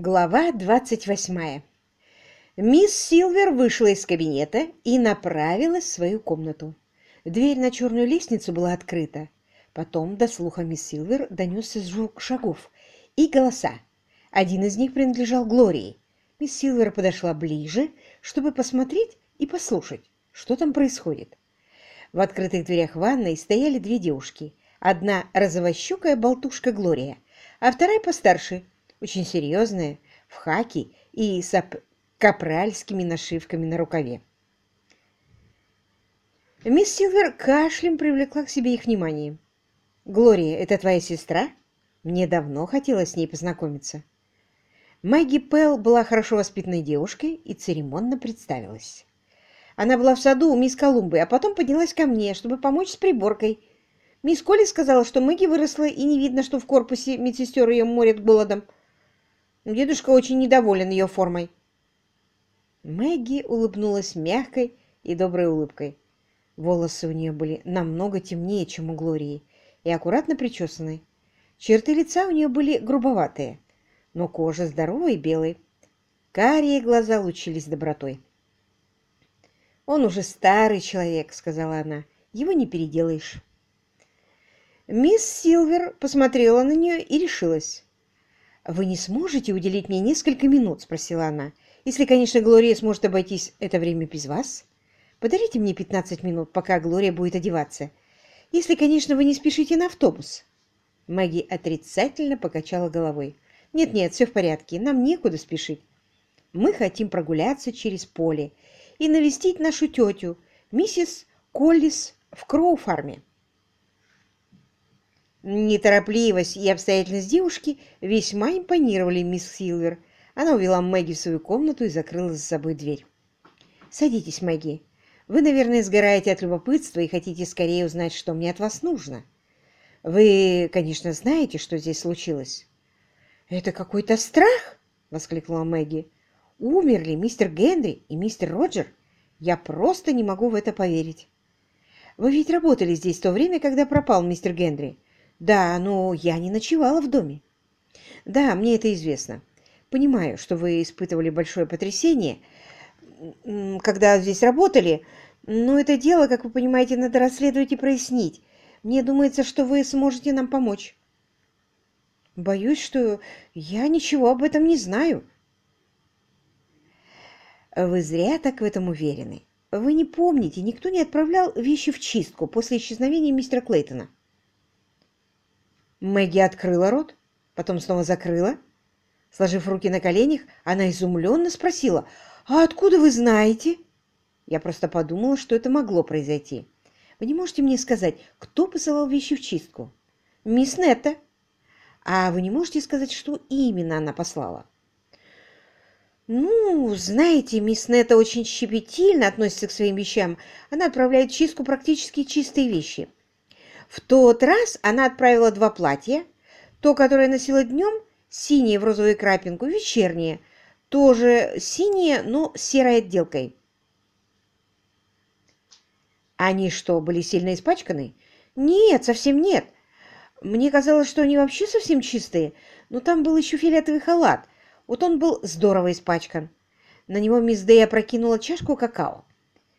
Глава 28. Мисс Силвер вышла из кабинета и направилась в свою комнату. Дверь на черную лестницу была открыта. Потом до слуха мисс Силвер донесся звук шагов и голоса. Один из них принадлежал Глории. Мисс Силвер подошла ближе, чтобы посмотреть и послушать, что там происходит. В открытых дверях ванной стояли две девушки. Одна розовощекая болтушка Глория, а вторая постарше – очень серьезная, в хаки и с капральскими нашивками на рукаве. Мисс Силвер кашлем привлекла к себе их внимание. «Глория, это твоя сестра? Мне давно хотелось с ней познакомиться». Мэгги Пелл была хорошо воспитанной девушкой и церемонно представилась. Она была в саду у мисс Колумбы, а потом поднялась ко мне, чтобы помочь с приборкой. Мисс Колли сказала, что Мэгги выросла, и не видно, что в корпусе медсестер ее морят голодом. Дедушка очень недоволен ее формой. Мэгги улыбнулась мягкой и доброй улыбкой. Волосы у нее были намного темнее, чем у Глории, и аккуратно причесаны. Черты лица у нее были грубоватые, но кожа здоровая и белая. Карие глаза лучились добротой. «Он уже старый человек», — сказала она. «Его не переделаешь». Мисс Силвер посмотрела на нее и решилась. «Вы не сможете уделить мне несколько минут?» – спросила она. «Если, конечно, Глория сможет обойтись это время без вас. Подарите мне 15 минут, пока Глория будет одеваться. Если, конечно, вы не спешите на автобус». Мэгги отрицательно покачала головой. «Нет-нет, все в порядке, нам некуда спешить. Мы хотим прогуляться через поле и навестить нашу тетю, миссис Коллис в Кроу-фарме». Неторопливость и обстоятельность девушки весьма импонировали мисс Силвер. Она увела Мэгги в свою комнату и закрыла за собой дверь. «Садитесь, Мэгги. Вы, наверное, сгораете от любопытства и хотите скорее узнать, что мне от вас нужно. Вы, конечно, знаете, что здесь случилось». «Это какой-то страх!» — воскликнула Мэгги. «Умерли мистер Генри и мистер Роджер? Я просто не могу в это поверить». «Вы ведь работали здесь в то время, когда пропал мистер Генри. Да, но я не ночевала в доме. Да, мне это известно. Понимаю, что вы испытывали большое потрясение, когда здесь работали, но это дело, как вы понимаете, надо расследовать и прояснить. Мне думается, что вы сможете нам помочь. Боюсь, что я ничего об этом не знаю. Вы зря так в этом уверены. Вы не помните, никто не отправлял вещи в чистку после исчезновения мистера Клейтона. Мэгги открыла рот, потом снова закрыла. Сложив руки на коленях, она изумленно спросила, «А откуда вы знаете?» Я просто подумала, что это могло произойти. Вы не можете мне сказать, кто посылал вещи в чистку? Мисс Нетта. А вы не можете сказать, что именно она послала? Ну, знаете, мисс Нетта очень щепетильно относится к своим вещам. Она отправляет в чистку практически чистые вещи. В тот раз она отправила два платья. То, которое носила днем, синее в розовую крапинку, вечернее, тоже синее, но с серой отделкой. Они что, были сильно испачканы? Нет, совсем нет. Мне казалось, что они вообще совсем чистые, но там был еще фиолетовый халат. Вот он был здорово испачкан. На него мисс Дэй опрокинула чашку какао.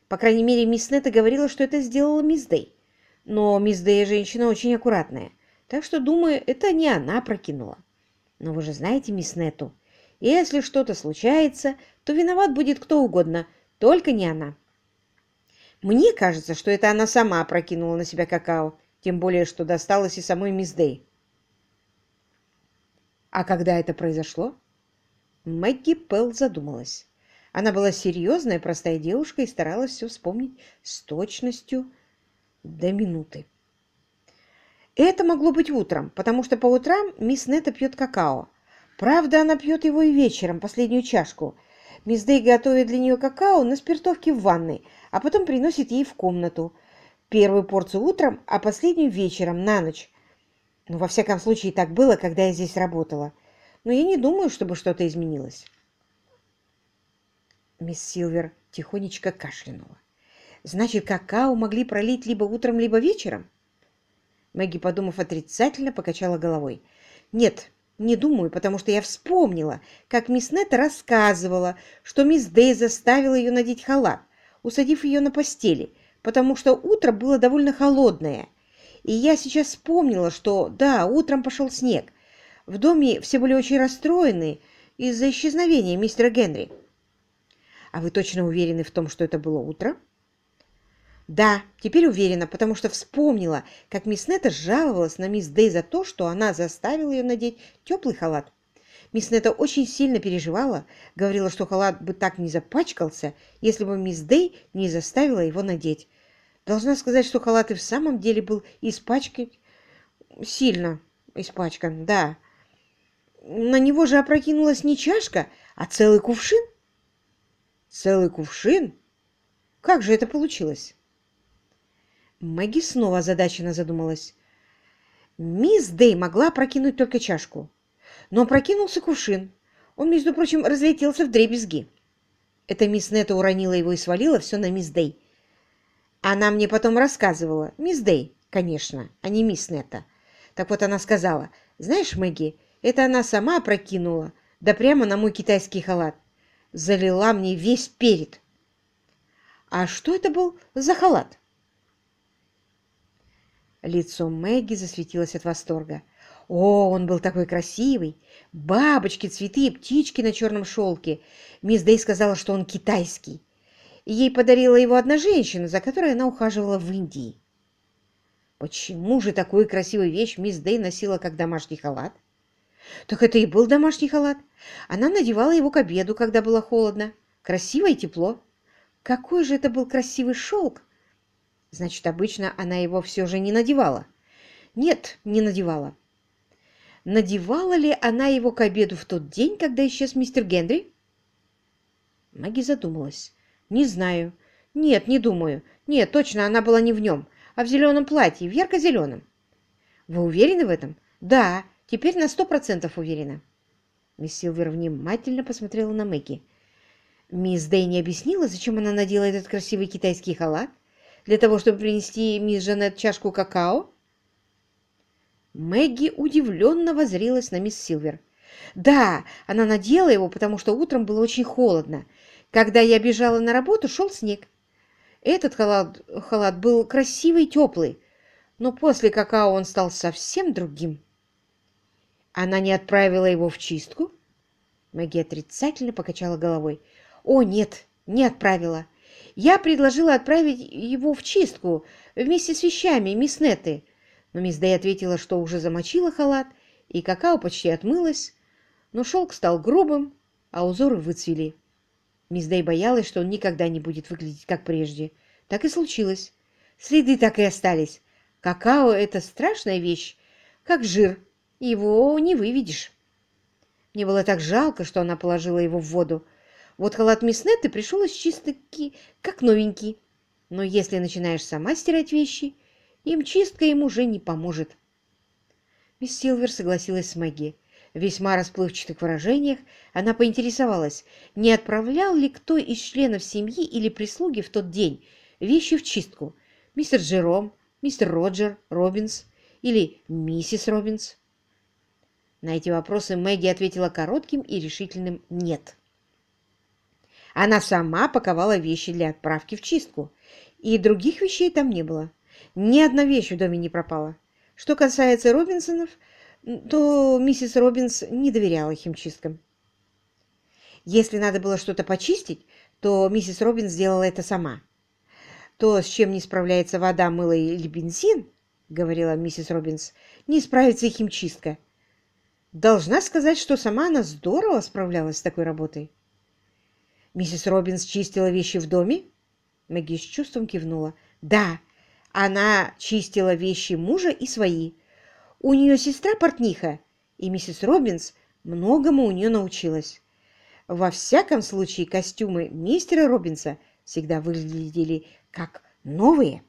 По крайней мере, мисс Нетта говорила, что это сделала мисс Дэй. Но мисс Дэя женщина очень аккуратная, так что, думаю, это не она прокинула. Но вы же знаете мисс Нету, если что-то случается, то виноват будет кто угодно, только не она. Мне кажется, что это она сама прокинула на себя какао, тем более, что досталось и самой мисс Дэй. А когда это произошло? Мэгги Пелл задумалась. Она была серьезная, простая девушка и старалась все вспомнить с точностью, до минуты. Это могло быть утром, потому что по утрам мисс Нета пьет какао. Правда, она пьет его и вечером, последнюю чашку. Мисс Дэй готовит для нее какао на спиртовке в ванной, а потом приносит ей в комнату. Первую порцию утром, а последнюю вечером, на ночь. Ну, во всяком случае, так было, когда я здесь работала. Но я не думаю, чтобы что-то изменилось. Мисс Силвер тихонечко кашлянула. Значит, какао могли пролить либо утром, либо вечером? Мэгги, подумав отрицательно, покачала головой. Нет, Не думаю, потому что я вспомнила, как мисс Нетта рассказывала, что мисс Дэй заставила ее надеть халат, усадив ее на постели, потому что утро было довольно холодное. И я сейчас вспомнила, что, да, утром пошел снег. В доме все были очень расстроены из-за исчезновения мистера Генри. А вы точно уверены в том, что это было утро? Да, теперь уверена, потому что вспомнила, как мисс Нета жаловалась на мисс Дэй за то, что она заставила ее надеть теплый халат. Мисс Нета очень сильно переживала, говорила, что халат бы так не запачкался, если бы мисс Дэй не заставила его надеть. Должна сказать, что халат и в самом деле был испачкан, сильно испачкан, да. На него же опрокинулась не чашка, а целый кувшин. Целый кувшин? Как же это получилось? Мэгги снова озадаченно задумалась. Мисс Дэй могла прокинуть только чашку, но прокинулся кувшин. Он, между прочим, разлетелся в дребезги. Это мисс Нета уронила его и свалила все на мисс Дэй. Она мне потом рассказывала. Мисс Дэй, конечно, а не мисс Нета. Так вот она сказала, знаешь, Мэгги, это она сама прокинула, да прямо на мой китайский халат. Залила мне весь перед. А что это был за халат? Лицо Мэгги засветилось от восторга. О, он был такой красивый! Бабочки, цветы птички на черном шелке. Мисс Дэй сказала, что он китайский. Ей подарила его одна женщина, за которой она ухаживала в Индии. Почему же такую красивую вещь мисс Дэй носила как домашний халат? Так это и был домашний халат. Она надевала его к обеду, когда было холодно. Красиво и тепло. Какой же это был красивый шелк! Значит, обычно она его все же не надевала. Нет, не надевала. Надевала ли она его к обеду в тот день, когда исчез мистер Генри? Маги задумалась. Не знаю. Нет, не думаю. Нет, точно, она была не в нем, а в зеленом платье, в ярко-зеленом. Вы уверены в этом? Да, теперь на сто процентов уверена. Мисс Силвер внимательно посмотрела на Мэгги. Мисс Дэй не объяснила, зачем она надела этот красивый китайский халат? Для того, чтобы принести мисс Жанет чашку какао?» Мэгги удивленно возрилась на мисс Силвер. «Да, она надела его, потому что утром было очень холодно. Когда я бежала на работу, шел снег. Этот халат, халат был красивый и теплый, но после какао он стал совсем другим. Она не отправила его в чистку?» Мэгги отрицательно покачала головой. «О, нет, не отправила. Я предложила отправить его в чистку вместе с вещами мисс Нетты, но мисс Дэй ответила, что уже замочила халат, и какао почти отмылось, но шелк стал грубым, а узоры выцвели. Мисс Дэй боялась, что он никогда не будет выглядеть как прежде. Так и случилось. Следы так и остались. Какао — это страшная вещь, как жир, его не выведешь. Мне было так жалко, что она положила его в воду, вот халат мисс Нетты из чистки, как новенький. Но если начинаешь сама стирать вещи, им чистка им уже не поможет. Мисс Силвер согласилась с Мэгги. В весьма расплывчатых выражениях она поинтересовалась, не отправлял ли кто из членов семьи или прислуги в тот день вещи в чистку. Мистер Джером, мистер Роджер, Робинс или миссис Робинс. На эти вопросы Мэгги ответила коротким и решительным «нет». Она сама паковала вещи для отправки в чистку, и других вещей там не было. Ни одна вещь в доме не пропала. Что касается Робинсонов, то миссис Робинс не доверяла химчисткам. Если надо было что-то почистить, то миссис Робинс сделала это сама. То, с чем не справляется вода, мыло или бензин, говорила миссис Робинс, не справится и химчистка. Должна сказать, что сама она здорово справлялась с такой работой. Миссис Робинс чистила вещи в доме? Мэгги с чувством кивнула. Да, она чистила вещи мужа и свои. У нее сестра портниха, и миссис Робинс многому у нее научилась. Во всяком случае, костюмы мистера Робинса всегда выглядели как новые.